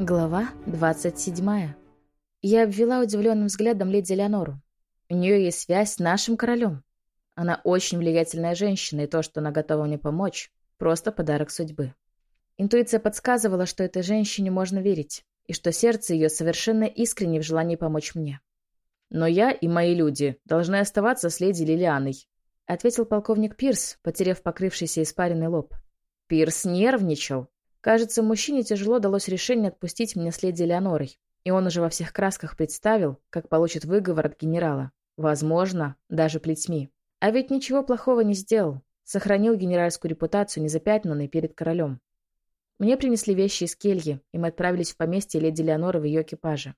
Глава 27. Я обвела удивленным взглядом леди Леонору. У нее есть связь с нашим королем. Она очень влиятельная женщина, и то, что она готова мне помочь, просто подарок судьбы. Интуиция подсказывала, что этой женщине можно верить, и что сердце ее совершенно искренне в желании помочь мне. «Но я и мои люди должны оставаться с леди Лилианой», ответил полковник Пирс, потеряв покрывшийся испаренный лоб. Пирс нервничал, Кажется, мужчине тяжело далось решение отпустить меня с леди Леонорой, и он уже во всех красках представил, как получит выговор от генерала. Возможно, даже плетьми. А ведь ничего плохого не сделал. Сохранил генеральскую репутацию незапятнанной перед королем. Мне принесли вещи из кельи, и мы отправились в поместье леди Леоноры в ее экипаже.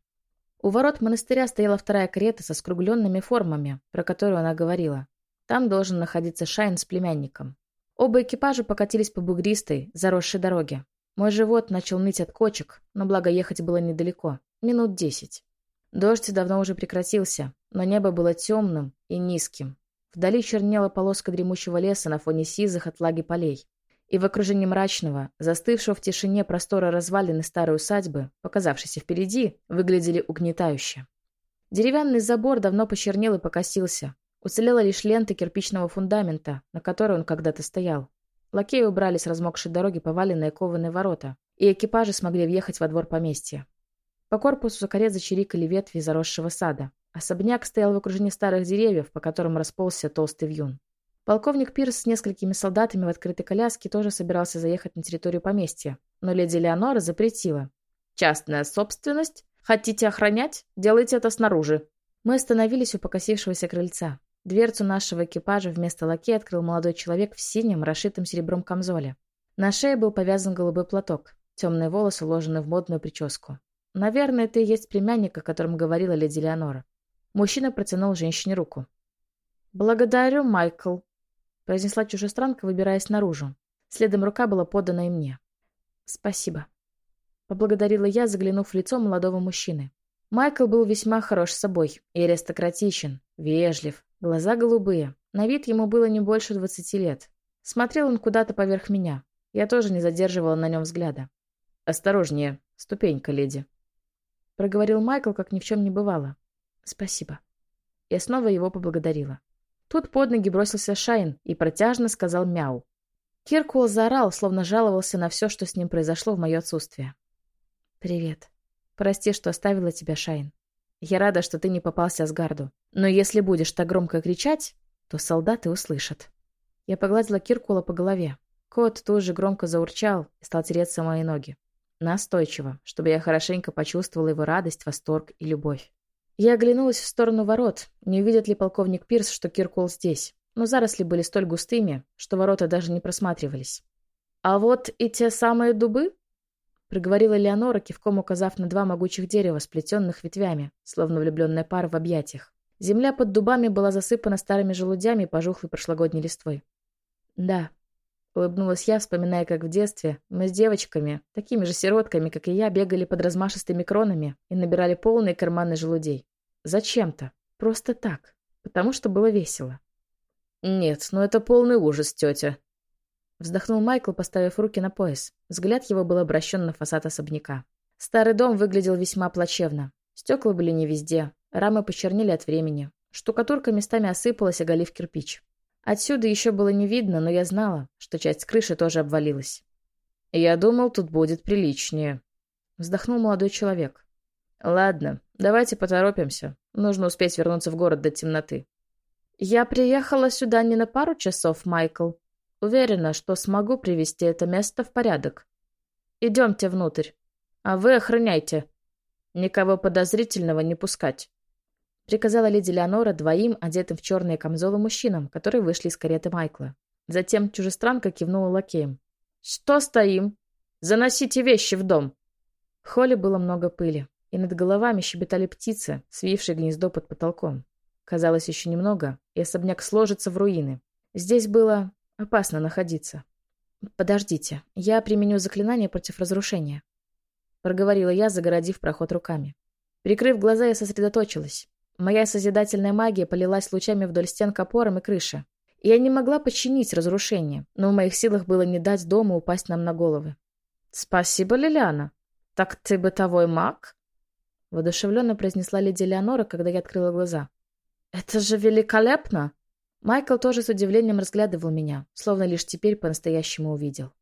У ворот монастыря стояла вторая карета со скругленными формами, про которую она говорила. Там должен находиться Шайн с племянником. Оба экипажа покатились по бугристой, заросшей дороге. Мой живот начал ныть от кочек, но благо ехать было недалеко, минут десять. Дождь давно уже прекратился, но небо было темным и низким. Вдали чернела полоска дремучего леса на фоне сизых от лаги полей. И в окружении мрачного, застывшего в тишине простора развалины старой усадьбы, показавшейся впереди, выглядели угнетающе. Деревянный забор давно почернел и покосился. Уцелела лишь лента кирпичного фундамента, на которой он когда-то стоял. Лакеи убрали с размокшей дороги поваленные кованые ворота, и экипажи смогли въехать во двор поместья. По корпусу карет зачирикали ветви заросшего сада. Особняк стоял в окружении старых деревьев, по которым расползся толстый вьюн. Полковник Пирс с несколькими солдатами в открытой коляске тоже собирался заехать на территорию поместья, но леди Леонора запретила. «Частная собственность? Хотите охранять? Делайте это снаружи». Мы остановились у покосившегося крыльца. Дверцу нашего экипажа вместо лаки открыл молодой человек в синем, расшитом серебром камзоле. На шее был повязан голубой платок. Темные волосы уложены в модную прическу. Наверное, это и есть племянник, о котором говорила леди Леонора. Мужчина протянул женщине руку. «Благодарю, Майкл», — произнесла чужестранка, выбираясь наружу. Следом рука была подана и мне. «Спасибо», — поблагодарила я, заглянув в лицо молодого мужчины. Майкл был весьма хорош собой и аристократичен, вежлив, Глаза голубые. На вид ему было не больше двадцати лет. Смотрел он куда-то поверх меня. Я тоже не задерживала на нем взгляда. «Осторожнее. Ступенька, леди». Проговорил Майкл, как ни в чем не бывало. «Спасибо». Я снова его поблагодарила. Тут под ноги бросился Шайн и протяжно сказал «мяу». Киркул заорал, словно жаловался на все, что с ним произошло в мое отсутствие. «Привет. Прости, что оставила тебя, Шайн. Я рада, что ты не попался Асгарду. Но если будешь так громко кричать, то солдаты услышат. Я погладила Киркула по голове. Кот тоже громко заурчал и стал тереться мои ноги. Настойчиво, чтобы я хорошенько почувствовала его радость, восторг и любовь. Я оглянулась в сторону ворот, не увидит ли полковник Пирс, что Киркул здесь. Но заросли были столь густыми, что ворота даже не просматривались. «А вот и те самые дубы?» проговорила Леонора, кивком указав на два могучих дерева, сплетенных ветвями, словно влюбленная пара в объятиях. Земля под дубами была засыпана старыми желудями и пожухлой прошлогодней листвой. «Да», — улыбнулась я, вспоминая, как в детстве мы с девочками, такими же сиротками, как и я, бегали под размашистыми кронами и набирали полные карманы желудей. Зачем-то. Просто так. Потому что было весело. «Нет, ну это полный ужас, тетя», Вздохнул Майкл, поставив руки на пояс. Взгляд его был обращен на фасад особняка. Старый дом выглядел весьма плачевно. Стекла были не везде, рамы почернели от времени. Штукатурка местами осыпалась, оголив кирпич. Отсюда еще было не видно, но я знала, что часть крыши тоже обвалилась. «Я думал, тут будет приличнее», — вздохнул молодой человек. «Ладно, давайте поторопимся. Нужно успеть вернуться в город до темноты». «Я приехала сюда не на пару часов, Майкл», Уверена, что смогу привести это место в порядок. Идемте внутрь. А вы охраняйте. Никого подозрительного не пускать. Приказала леди Леонора двоим, одетым в черные камзолы мужчинам, которые вышли из кареты Майкла. Затем чужестранка кивнула лакеем. «Что стоим? Заносите вещи в дом!» В холле было много пыли, и над головами щебетали птицы, свившие гнездо под потолком. Казалось, еще немного, и особняк сложится в руины. Здесь было Опасно находиться. «Подождите, я применю заклинание против разрушения», — проговорила я, загородив проход руками. Прикрыв глаза, я сосредоточилась. Моя созидательная магия полилась лучами вдоль стен к опорам и крыши. Я не могла починить разрушение, но в моих силах было не дать дому упасть нам на головы. «Спасибо, Лилиана. Так ты бытовой маг?» Водушевленно произнесла леди Леонора, когда я открыла глаза. «Это же великолепно!» Майкл тоже с удивлением разглядывал меня, словно лишь теперь по-настоящему увидел.